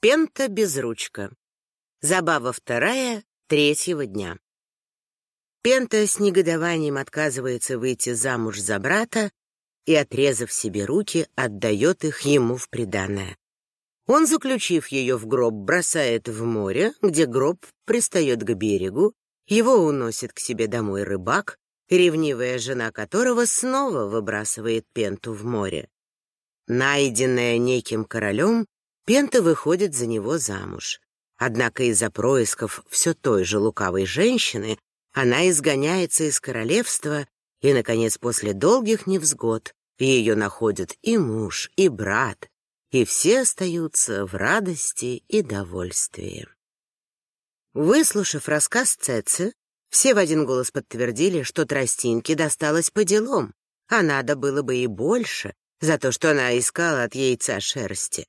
Пента-безручка. Забава вторая третьего дня. Пента с негодованием отказывается выйти замуж за брата и, отрезав себе руки, отдает их ему в приданое. Он, заключив ее в гроб, бросает в море, где гроб пристает к берегу, его уносит к себе домой рыбак, ревнивая жена которого снова выбрасывает Пенту в море. Найденная неким королем, Пента выходит за него замуж. Однако из-за происков все той же лукавой женщины она изгоняется из королевства, и, наконец, после долгих невзгод ее находят и муж, и брат, и все остаются в радости и довольстве. Выслушав рассказ Цецы, все в один голос подтвердили, что тростинке досталось по делам, а надо было бы и больше за то, что она искала от яйца шерсти.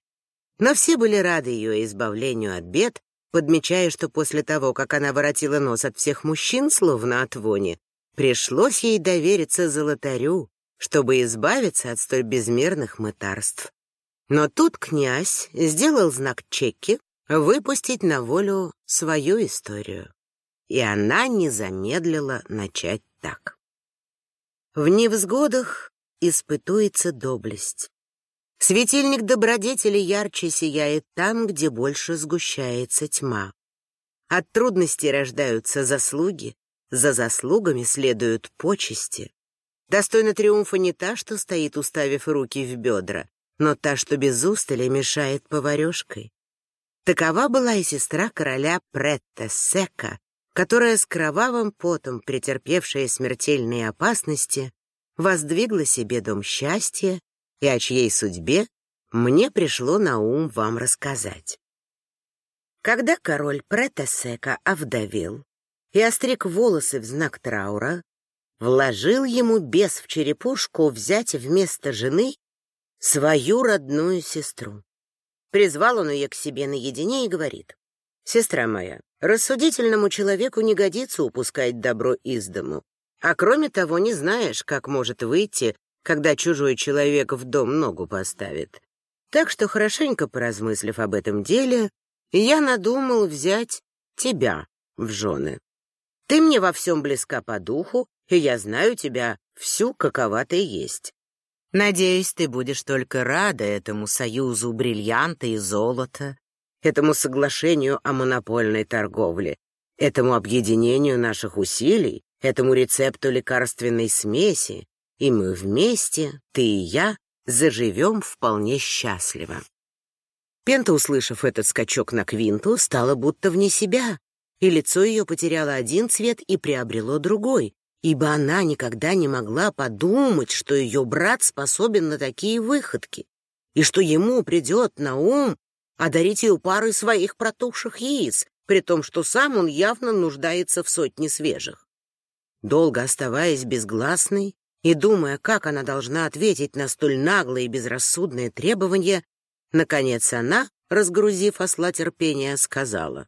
Но все были рады ее избавлению от бед, подмечая, что после того, как она воротила нос от всех мужчин, словно от вони, пришлось ей довериться золотарю, чтобы избавиться от столь безмерных мытарств. Но тут князь сделал знак Чекки выпустить на волю свою историю. И она не замедлила начать так. В невзгодах испытуется доблесть. Светильник добродетели ярче сияет там, где больше сгущается тьма. От трудностей рождаются заслуги, за заслугами следуют почести. Достойна триумфа не та, что стоит, уставив руки в бедра, но та, что без устали мешает поварешкой. Такова была и сестра короля Претта Сека, которая с кровавым потом, претерпевшая смертельные опасности, воздвигла себе дом счастья и о чьей судьбе мне пришло на ум вам рассказать. Когда король Претесека овдовел и остриг волосы в знак траура, вложил ему бес в черепушку взять вместо жены свою родную сестру. Призвал он ее к себе наедине и говорит, «Сестра моя, рассудительному человеку не годится упускать добро из дому, а кроме того не знаешь, как может выйти когда чужой человек в дом ногу поставит. Так что, хорошенько поразмыслив об этом деле, я надумал взять тебя в жены. Ты мне во всем близка по духу, и я знаю тебя всю, какова ты есть. Надеюсь, ты будешь только рада этому союзу бриллианта и золота, этому соглашению о монопольной торговле, этому объединению наших усилий, этому рецепту лекарственной смеси, и мы вместе, ты и я, заживем вполне счастливо. Пента, услышав этот скачок на квинту, стала будто вне себя, и лицо ее потеряло один цвет и приобрело другой, ибо она никогда не могла подумать, что ее брат способен на такие выходки, и что ему придет на ум одарить ее парой своих протухших яиц, при том, что сам он явно нуждается в сотне свежих. Долго оставаясь безгласной, и, думая, как она должна ответить на столь наглые и безрассудные требования, наконец она, разгрузив осла терпения, сказала,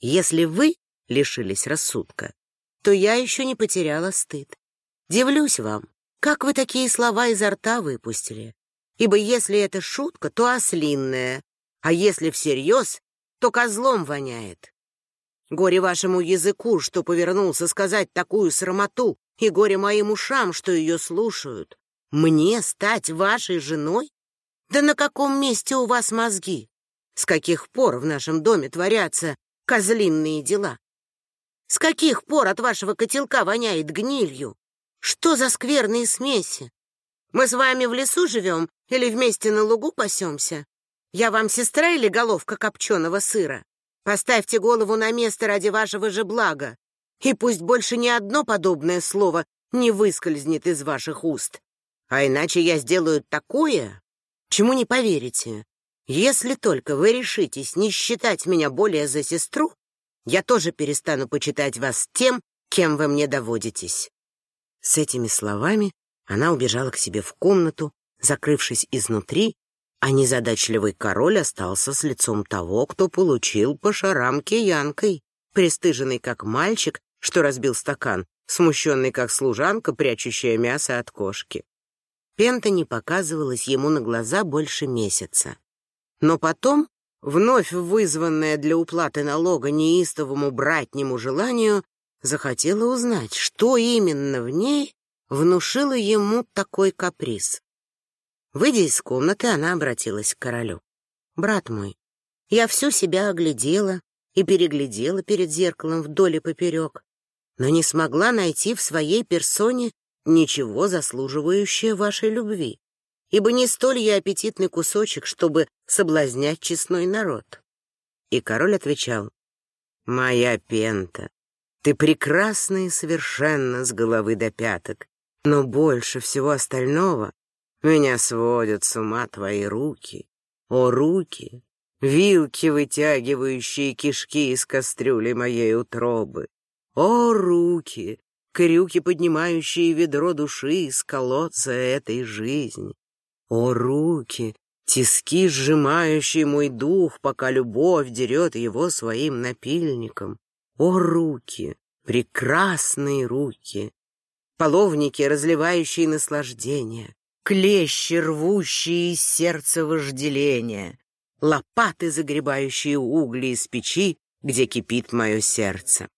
«Если вы лишились рассудка, то я еще не потеряла стыд. Дивлюсь вам, как вы такие слова изо рта выпустили, ибо если это шутка, то ослинная, а если всерьез, то козлом воняет. Горе вашему языку, что повернулся сказать такую срамоту, и горе моим ушам, что ее слушают. Мне стать вашей женой? Да на каком месте у вас мозги? С каких пор в нашем доме творятся козлинные дела? С каких пор от вашего котелка воняет гнилью? Что за скверные смеси? Мы с вами в лесу живем или вместе на лугу пасемся? Я вам сестра или головка копченого сыра? Поставьте голову на место ради вашего же блага. И пусть больше ни одно подобное слово не выскользнет из ваших уст. А иначе я сделаю такое, чему не поверите. Если только вы решитесь не считать меня более за сестру, я тоже перестану почитать вас тем, кем вы мне доводитесь». С этими словами она убежала к себе в комнату, закрывшись изнутри а незадачливый король остался с лицом того, кто получил по шарам киянкой, пристыженный как мальчик, что разбил стакан, смущенный как служанка, прячущая мясо от кошки. Пента не показывалась ему на глаза больше месяца. Но потом, вновь вызванная для уплаты налога неистовому братнему желанию, захотела узнать, что именно в ней внушило ему такой каприз. Выйдя из комнаты, она обратилась к королю. «Брат мой, я всю себя оглядела и переглядела перед зеркалом вдоль и поперек, но не смогла найти в своей персоне ничего заслуживающее вашей любви, ибо не столь я аппетитный кусочек, чтобы соблазнять честной народ. И король отвечал, «Моя пента, ты прекрасна и совершенно с головы до пяток, но больше всего остального меня сводят с ума твои руки. О, руки, вилки, вытягивающие кишки из кастрюли моей утробы. О, руки, крюки, поднимающие ведро души из колодца этой жизни. О, руки, тиски, сжимающие мой дух, пока любовь дерет его своим напильником. О, руки, прекрасные руки, половники, разливающие наслаждение, клещи, рвущие из сердца вожделения, лопаты, загребающие угли из печи, где кипит мое сердце.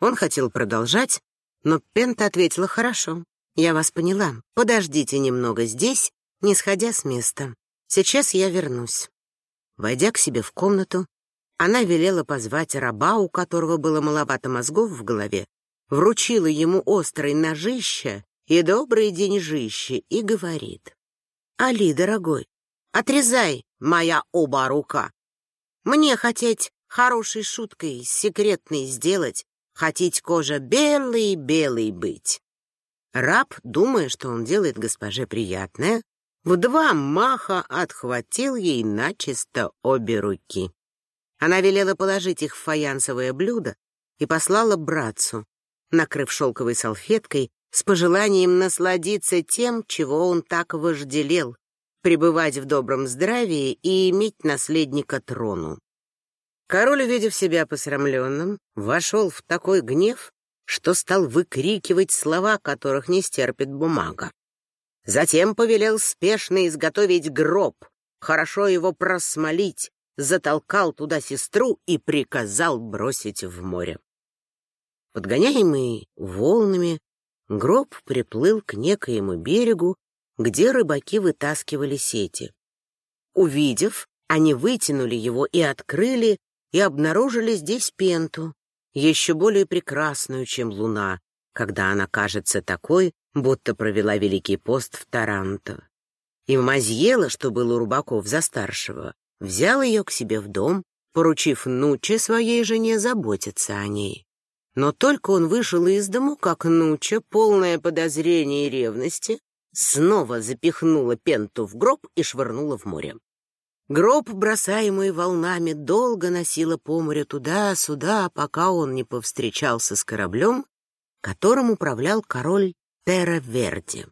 Он хотел продолжать, но Пента ответила, «Хорошо, я вас поняла. Подождите немного здесь, не сходя с места. Сейчас я вернусь». Войдя к себе в комнату, она велела позвать раба, у которого было маловато мозгов в голове, вручила ему острый ножище и добрые деньжище и говорит, «Али, дорогой, отрезай, моя оба рука. Мне хотеть хорошей шуткой секретной сделать, хотеть кожа белый-белый быть. Раб, думая, что он делает госпоже приятное, в два маха отхватил ей начисто обе руки. Она велела положить их в фаянсовое блюдо и послала братцу, накрыв шелковой салфеткой, с пожеланием насладиться тем, чего он так вожделел, пребывать в добром здравии и иметь наследника трону. Король, увидев себя посрамленным, вошел в такой гнев, что стал выкрикивать слова, которых не стерпит бумага. Затем повелел спешно изготовить гроб, хорошо его просмолить, затолкал туда сестру и приказал бросить в море. Подгоняемый волнами, гроб приплыл к некоему берегу, где рыбаки вытаскивали сети. Увидев, они вытянули его и открыли, и обнаружили здесь пенту, еще более прекрасную, чем луна, когда она кажется такой, будто провела Великий пост в Таранто. И Мазьела, что был у рыбаков за старшего, взял ее к себе в дом, поручив Нуче, своей жене, заботиться о ней. Но только он вышел из дому, как Нуча, полное подозрения и ревности, снова запихнула пенту в гроб и швырнула в море. Гроб, бросаемый волнами, долго носило по морю туда-сюда, пока он не повстречался с кораблем, которым управлял король Терра-Верди.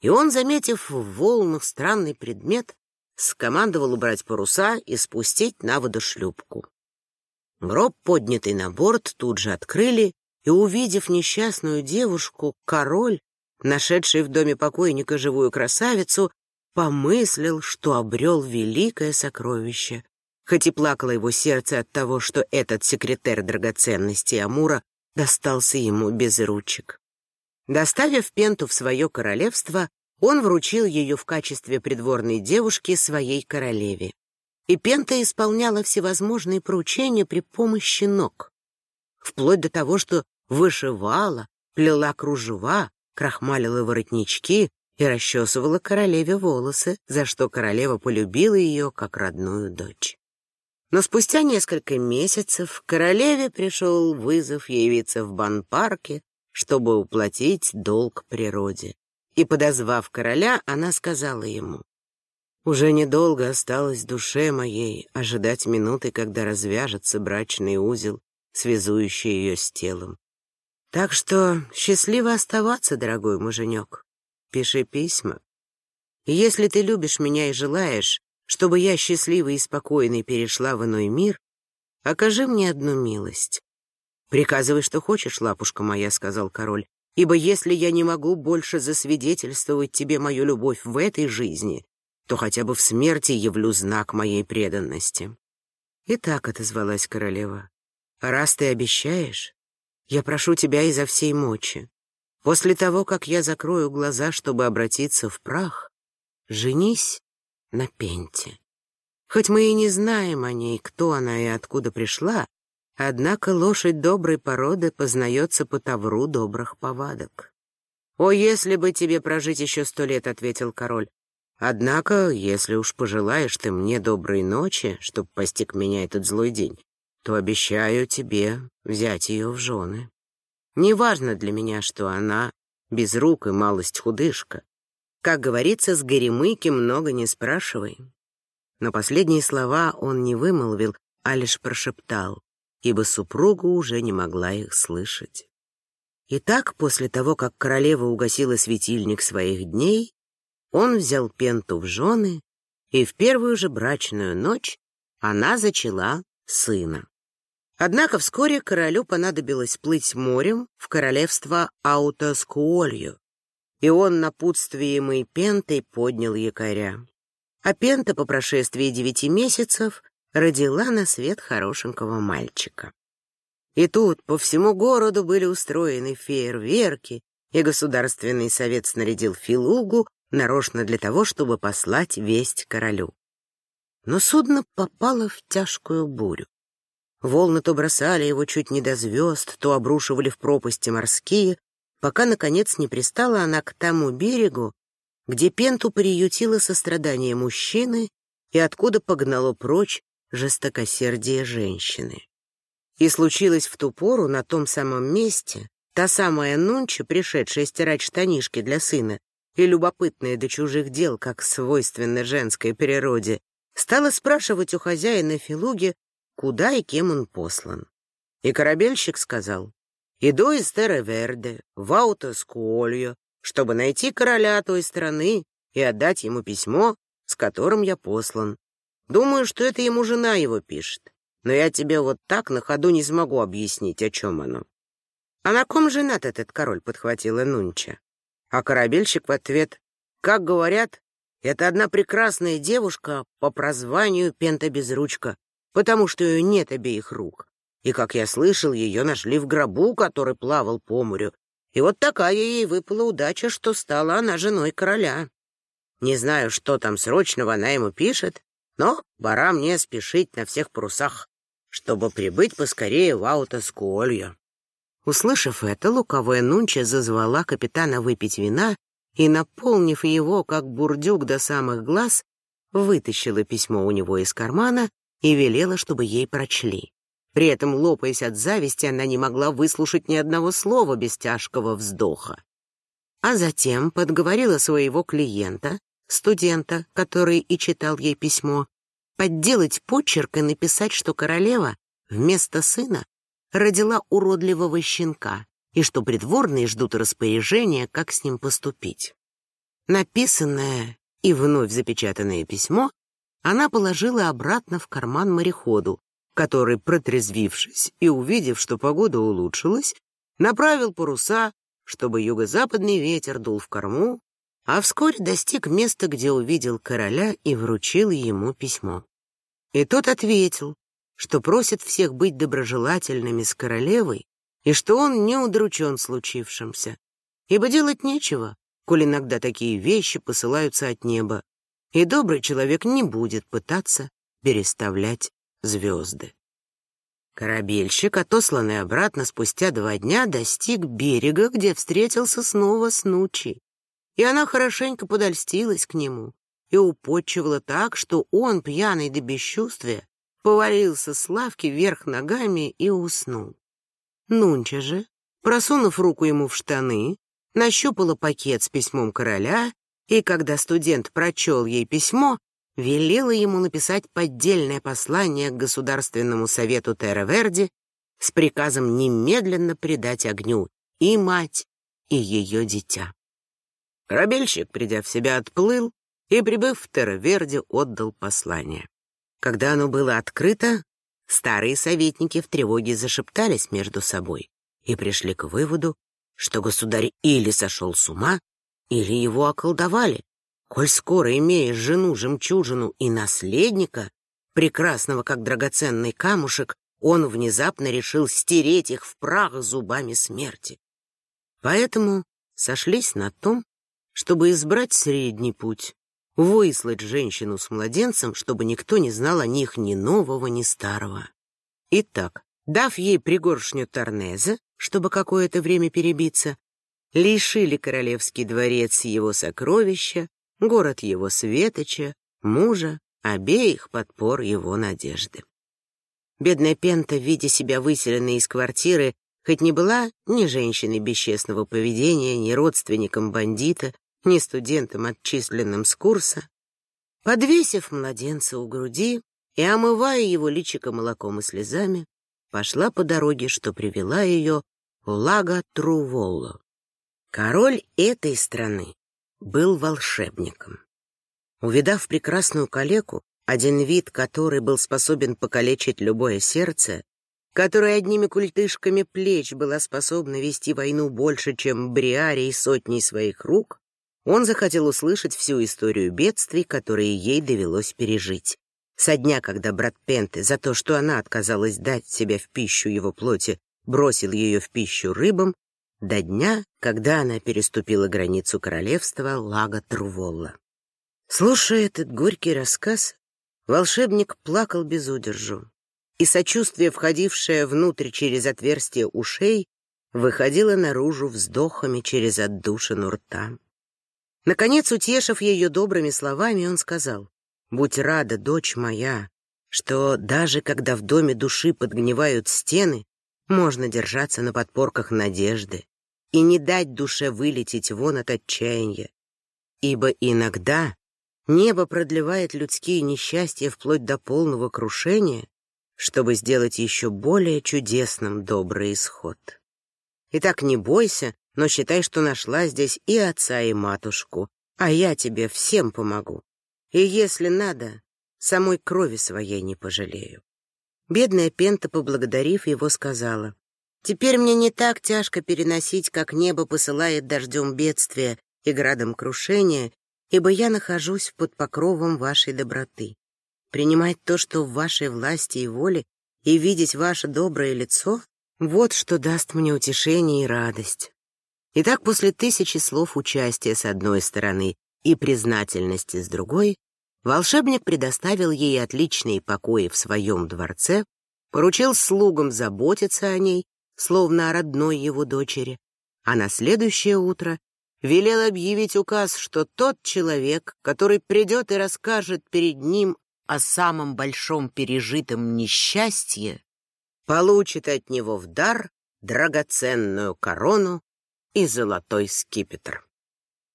И он, заметив в волнах странный предмет, скомандовал убрать паруса и спустить на воду шлюпку. Гроб, поднятый на борт, тут же открыли, и, увидев несчастную девушку, король, нашедший в доме покойника живую красавицу, помыслил, что обрел великое сокровище. Хоть и плакало его сердце от того, что этот секретарь драгоценностей Амура достался ему без ручек. Доставив Пенту в свое королевство, он вручил ее в качестве придворной девушки своей королеве. И Пента исполняла всевозможные поручения при помощи ног, вплоть до того, что вышивала, плела кружева, крахмалила воротнички, и расчесывала королеве волосы, за что королева полюбила ее как родную дочь. Но спустя несколько месяцев королеве пришел вызов явиться в Бан-парке, чтобы уплатить долг природе. И, подозвав короля, она сказала ему, «Уже недолго осталось душе моей ожидать минуты, когда развяжется брачный узел, связующий ее с телом. Так что счастливо оставаться, дорогой муженек. Пиши письма. Если ты любишь меня и желаешь, чтобы я счастливой и спокойной перешла в иной мир, окажи мне одну милость. «Приказывай, что хочешь, лапушка моя», — сказал король, «ибо если я не могу больше засвидетельствовать тебе мою любовь в этой жизни, то хотя бы в смерти явлю знак моей преданности». И так отозвалась королева. «Раз ты обещаешь, я прошу тебя изо всей мочи. После того, как я закрою глаза, чтобы обратиться в прах, женись на Пенте. Хоть мы и не знаем о ней, кто она и откуда пришла, однако лошадь доброй породы познается по тавру добрых повадок. «О, если бы тебе прожить еще сто лет», — ответил король. «Однако, если уж пожелаешь ты мне доброй ночи, чтоб постиг меня этот злой день, то обещаю тебе взять ее в жены. Неважно для меня, что она без рук и малость худышка. Как говорится, с Горемыки много не спрашивай. Но последние слова он не вымолвил, а лишь прошептал, ибо супруга уже не могла их слышать. Итак, после того, как королева угасила светильник своих дней, он взял Пенту в жены, и в первую же брачную ночь она зачала сына. Однако вскоре королю понадобилось плыть морем в королевство Аутоскуолью, и он, напутствуемый Пентой, поднял якоря. А Пента по прошествии девяти месяцев родила на свет хорошенького мальчика. И тут по всему городу были устроены фейерверки, и Государственный совет снарядил Филугу нарочно для того, чтобы послать весть королю. Но судно попало в тяжкую бурю. Волны то бросали его чуть не до звезд, то обрушивали в пропасти морские, пока, наконец, не пристала она к тому берегу, где Пенту приютило сострадание мужчины и откуда погнало прочь жестокосердие женщины. И случилось в ту пору на том самом месте та самая Нунча, пришедшая стирать штанишки для сына, и любопытная до чужих дел, как свойственно женской природе, стала спрашивать у хозяина Филуги, куда и кем он послан. И корабельщик сказал, Иду из Терреверде в Аутоскуолью, чтобы найти короля той страны и отдать ему письмо, с которым я послан. Думаю, что это ему жена его пишет, но я тебе вот так на ходу не смогу объяснить, о чем оно. А на ком женат этот король, подхватила Нунча. А корабельщик в ответ, как говорят, это одна прекрасная девушка по прозванию Пента Безручка, потому что ее нет обеих рук. И, как я слышал, ее нашли в гробу, который плавал по морю. И вот такая ей выпала удача, что стала она женой короля. Не знаю, что там срочного она ему пишет, но пора мне спешить на всех парусах, чтобы прибыть поскорее в Аутоскуолью. Услышав это, луковая Нунча зазвала капитана выпить вина и, наполнив его, как бурдюк до самых глаз, вытащила письмо у него из кармана и велела, чтобы ей прочли. При этом, лопаясь от зависти, она не могла выслушать ни одного слова без тяжкого вздоха. А затем подговорила своего клиента, студента, который и читал ей письмо, подделать почерк и написать, что королева вместо сына родила уродливого щенка и что придворные ждут распоряжения, как с ним поступить. Написанное и вновь запечатанное письмо она положила обратно в карман мореходу, который, протрезвившись и увидев, что погода улучшилась, направил паруса, чтобы юго-западный ветер дул в корму, а вскоре достиг места, где увидел короля и вручил ему письмо. И тот ответил, что просит всех быть доброжелательными с королевой и что он не удручен случившимся, ибо делать нечего, коль иногда такие вещи посылаются от неба, и добрый человек не будет пытаться переставлять звезды. Корабельщик, отосланный обратно спустя два дня, достиг берега, где встретился снова с Нучей. И она хорошенько подольстилась к нему и употчевала так, что он, пьяный до бесчувствия, повалился с лавки вверх ногами и уснул. Нунча же, просунув руку ему в штаны, нащупала пакет с письмом короля, и когда студент прочел ей письмо, велела ему написать поддельное послание к Государственному совету Терраверди с приказом немедленно предать огню и мать, и ее дитя. Корабельщик, придя в себя, отплыл, и, прибыв в Терраверде, отдал послание. Когда оно было открыто, старые советники в тревоге зашептались между собой и пришли к выводу, что государь или сошел с ума, или его околдовали. Коль скоро имеешь жену, жемчужину и наследника, прекрасного как драгоценный камушек, он внезапно решил стереть их в прах зубами смерти. Поэтому сошлись на том, чтобы избрать средний путь, выслать женщину с младенцем, чтобы никто не знал о них ни нового, ни старого. Итак, дав ей пригоршню Торнеза, чтобы какое-то время перебиться, лишили королевский дворец его сокровища, город его светоча, мужа, обеих подпор его надежды. Бедная Пента, видя себя выселенной из квартиры, хоть не была ни женщиной бесчестного поведения, ни родственником бандита, ни студентом, отчисленным с курса, подвесив младенца у груди и омывая его личико молоком и слезами, пошла по дороге, что привела ее в Лага Труволло. Король этой страны был волшебником. Увидав прекрасную калеку, один вид, который был способен покалечить любое сердце, которая одними культышками плеч была способна вести войну больше, чем Бриарий сотней своих рук, он захотел услышать всю историю бедствий, которые ей довелось пережить. Со дня, когда брат Пенте за то, что она отказалась дать себя в пищу его плоти, бросил ее в пищу рыбам, до дня, когда она переступила границу королевства Лага Труволла. Слушая этот горький рассказ, Волшебник плакал без удержу, и сочувствие, входившее внутрь через отверстие ушей, выходило наружу вздохами через отдушину рта. Наконец, утешив ее добрыми словами, он сказал, «Будь рада, дочь моя, что даже когда в доме души подгнивают стены, можно держаться на подпорках надежды и не дать душе вылететь вон от отчаяния, ибо иногда Небо продлевает людские несчастья вплоть до полного крушения, чтобы сделать еще более чудесным добрый исход. Итак, не бойся, но считай, что нашла здесь и отца, и матушку, а я тебе всем помогу. И если надо, самой крови своей не пожалею. Бедная Пента, поблагодарив его, сказала, «Теперь мне не так тяжко переносить, как небо посылает дождем бедствия и градом крушения, ибо я нахожусь под покровом вашей доброты. Принимать то, что в вашей власти и воле, и видеть ваше доброе лицо — вот что даст мне утешение и радость. Итак, после тысячи слов участия с одной стороны и признательности с другой, волшебник предоставил ей отличные покои в своем дворце, поручил слугам заботиться о ней, словно о родной его дочери, а на следующее утро велел объявить указ, что тот человек, который придет и расскажет перед ним о самом большом пережитом несчастье, получит от него в дар драгоценную корону и золотой скипетр.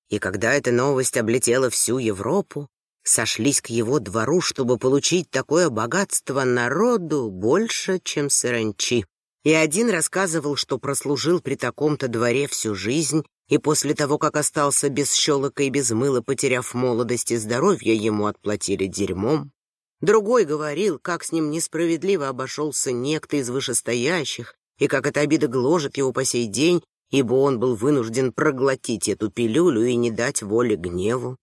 И когда эта новость облетела всю Европу, сошлись к его двору, чтобы получить такое богатство народу больше, чем саранчи. И один рассказывал, что прослужил при таком-то дворе всю жизнь и после того, как остался без щелока и без мыла, потеряв молодость и здоровье, ему отплатили дерьмом. Другой говорил, как с ним несправедливо обошелся некто из вышестоящих, и как эта обида гложет его по сей день, ибо он был вынужден проглотить эту пилюлю и не дать воли гневу.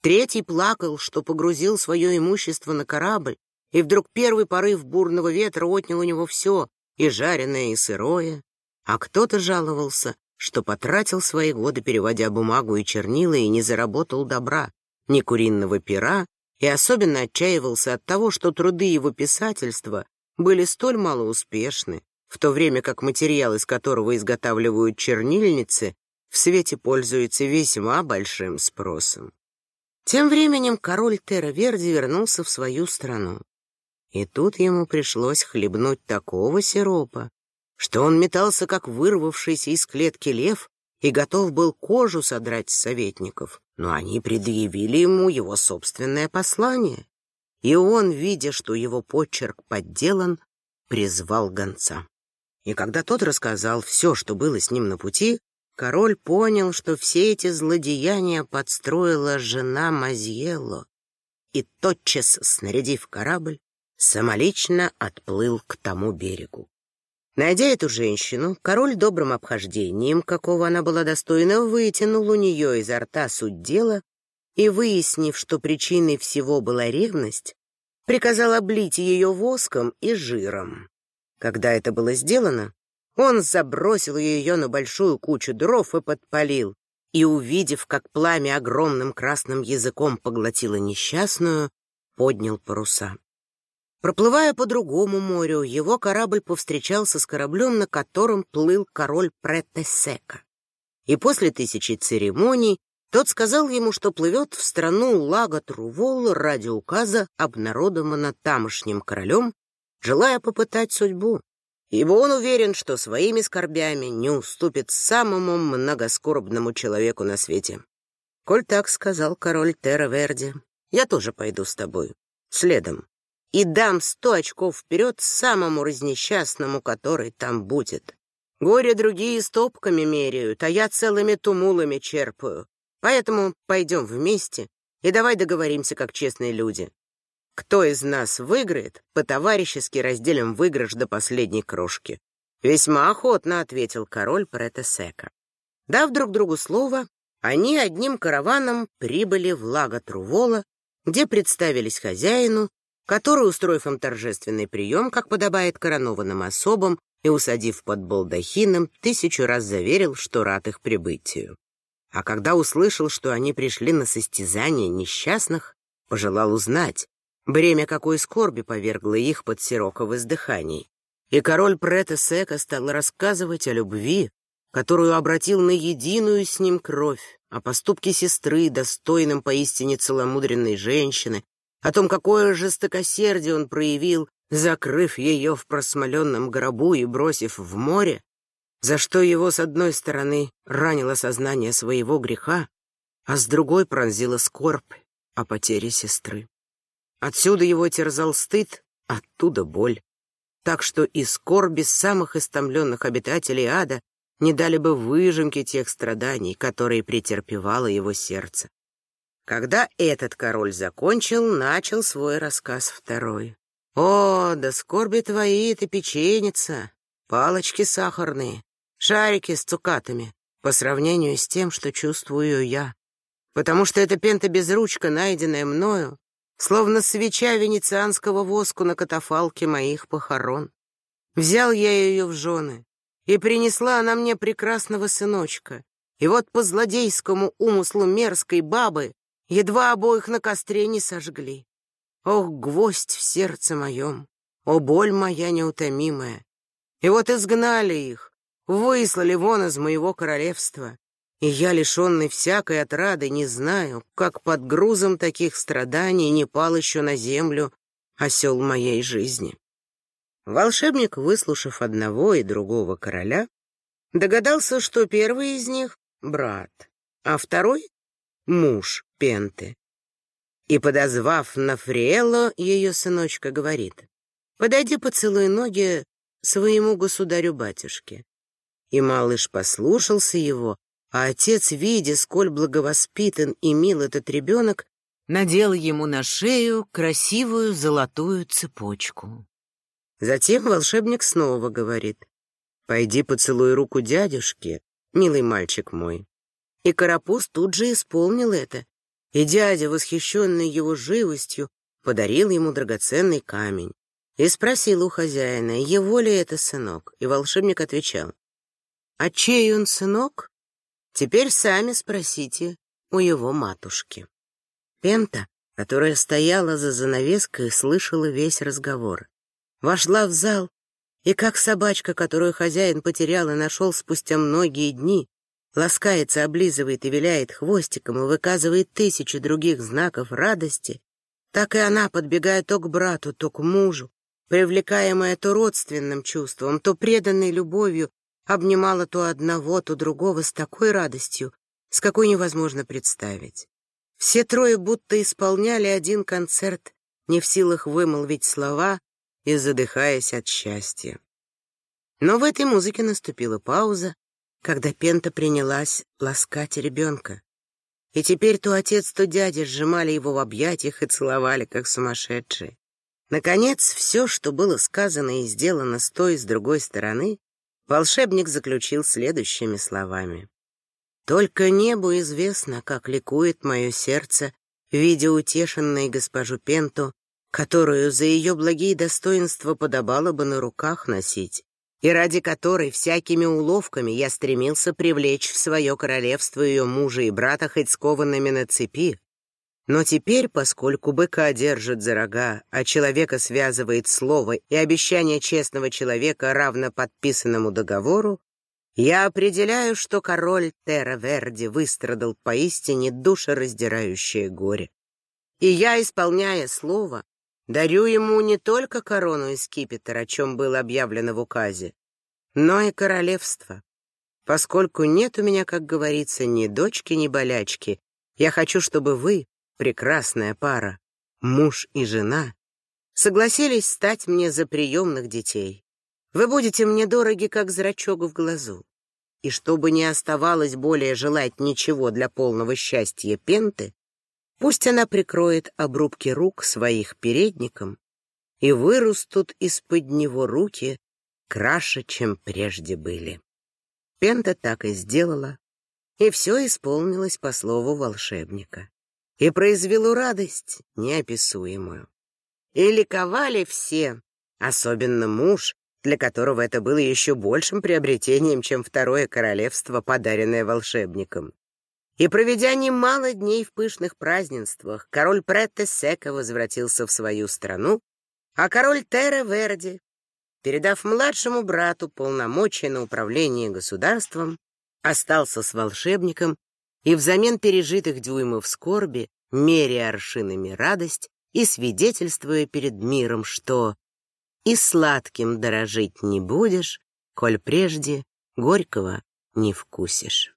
Третий плакал, что погрузил свое имущество на корабль, и вдруг первый порыв бурного ветра отнял у него все, и жареное, и сырое. А кто-то жаловался, что потратил свои годы, переводя бумагу и чернила, и не заработал добра, ни куриного пера, и особенно отчаивался от того, что труды его писательства были столь малоуспешны, в то время как материал, из которого изготавливают чернильницы, в свете пользуется весьма большим спросом. Тем временем король Терра-Верди вернулся в свою страну. И тут ему пришлось хлебнуть такого сиропа, что он метался, как вырвавшийся из клетки лев, и готов был кожу содрать с советников, но они предъявили ему его собственное послание, и он, видя, что его почерк подделан, призвал гонца. И когда тот рассказал все, что было с ним на пути, король понял, что все эти злодеяния подстроила жена Мазьелло, и тотчас, снарядив корабль, самолично отплыл к тому берегу. Найдя эту женщину, король добрым обхождением, какого она была достойна, вытянул у нее изо рта суть дела и, выяснив, что причиной всего была ревность, приказал облить ее воском и жиром. Когда это было сделано, он забросил ее на большую кучу дров и подпалил, и, увидев, как пламя огромным красным языком поглотило несчастную, поднял паруса. Проплывая по другому морю, его корабль повстречался с кораблем, на котором плыл король Претесека. И после тысячи церемоний тот сказал ему, что плывет в страну Лага Трувол ради указа, обнародованного тамошним королем, желая попытать судьбу, ибо он уверен, что своими скорбями не уступит самому многоскорбному человеку на свете. Коль так сказал король Терра Верди, я тоже пойду с тобой, следом и дам сто очков вперед самому разнесчастному, который там будет. Горе другие стопками меряют, а я целыми тумулами черпаю. Поэтому пойдем вместе и давай договоримся, как честные люди. Кто из нас выиграет, по-товарищески разделим выигрыш до последней крошки. Весьма охотно ответил король Претесека. Дав друг другу слово, они одним караваном прибыли в лаго Трувола, где представились хозяину который, устроив им торжественный прием, как подобает коронованным особам, и, усадив под балдахином, тысячу раз заверил, что рад их прибытию. А когда услышал, что они пришли на состязание несчастных, пожелал узнать, бремя какой скорби повергло их под сироково издыханий. И король Прета Сека стал рассказывать о любви, которую обратил на единую с ним кровь, о поступке сестры, достойном поистине целомудренной женщины, о том, какое жестокосердие он проявил, закрыв ее в просмоленном гробу и бросив в море, за что его, с одной стороны, ранило сознание своего греха, а с другой пронзила скорбь о потере сестры. Отсюда его терзал стыд, оттуда боль. Так что и скорби самых истомленных обитателей ада не дали бы выжимки тех страданий, которые претерпевало его сердце. Когда этот король закончил, начал свой рассказ второй. «О, да скорби твои, ты печеница, палочки сахарные, шарики с цукатами, по сравнению с тем, что чувствую я. Потому что эта пента-безручка, найденная мною, словно свеча венецианского воску на катафалке моих похорон. Взял я ее в жены, и принесла она мне прекрасного сыночка. И вот по злодейскому умыслу мерзкой бабы Едва обоих на костре не сожгли. Ох, гвоздь в сердце моем, о, боль моя неутомимая. И вот изгнали их, выслали вон из моего королевства. И я, лишенный всякой отрады, не знаю, как под грузом таких страданий не пал еще на землю осел моей жизни. Волшебник, выслушав одного и другого короля, догадался, что первый из них — брат, а второй муж Пенты. И, подозвав Нафриэлло, ее сыночка говорит, «Подойди поцелуй ноги своему государю-батюшке». И малыш послушался его, а отец, видя, сколь благовоспитан и мил этот ребенок, надел ему на шею красивую золотую цепочку. Затем волшебник снова говорит, «Пойди поцелуй руку дядюшке, милый мальчик мой». И Карапуз тут же исполнил это, и дядя, восхищенный его живостью, подарил ему драгоценный камень и спросил у хозяина, его ли это сынок, и волшебник отвечал, «А чей он сынок? Теперь сами спросите у его матушки». Пента, которая стояла за занавеской, слышала весь разговор. Вошла в зал, и как собачка, которую хозяин потерял и нашел спустя многие дни, ласкается, облизывает и виляет хвостиком и выказывает тысячи других знаков радости, так и она подбегает то к брату, то к мужу, привлекаемая то родственным чувством, то преданной любовью, обнимала то одного, то другого с такой радостью, с какой невозможно представить. Все трое будто исполняли один концерт, не в силах вымолвить слова и задыхаясь от счастья. Но в этой музыке наступила пауза, когда Пента принялась ласкать ребенка. И теперь то отец, то дядя сжимали его в объятиях и целовали, как сумасшедшие. Наконец, все, что было сказано и сделано с той и с другой стороны, волшебник заключил следующими словами. «Только небу известно, как ликует мое сердце, видя утешенной госпожу Пенту, которую за ее благие достоинства подобало бы на руках носить, и ради которой всякими уловками я стремился привлечь в свое королевство ее мужа и брата хоть скованными на цепи. Но теперь, поскольку быка держит за рога, а человека связывает слово и обещание честного человека равно подписанному договору, я определяю, что король Терра Верди выстрадал поистине душераздирающее горе. И я, исполняя слово, Дарю ему не только корону и скипетр, о чем было объявлено в указе, но и королевство. Поскольку нет у меня, как говорится, ни дочки, ни болячки, я хочу, чтобы вы, прекрасная пара, муж и жена, согласились стать мне за приемных детей. Вы будете мне дороги, как зрачок в глазу. И чтобы не оставалось более желать ничего для полного счастья Пенты, Пусть она прикроет обрубки рук своих передником, и вырастут из-под него руки краше, чем прежде были. Пента так и сделала, и все исполнилось по слову волшебника, и произвело радость неописуемую. И ликовали все, особенно муж, для которого это было еще большим приобретением, чем второе королевство, подаренное волшебником. И, проведя немало дней в пышных празднествах, король Претте Сека возвратился в свою страну, а король Терра Верди, передав младшему брату полномочия на управление государством, остался с волшебником и взамен пережитых дюймов скорби, меря аршинами радость и свидетельствуя перед миром, что и сладким дорожить не будешь, коль прежде горького не вкусишь.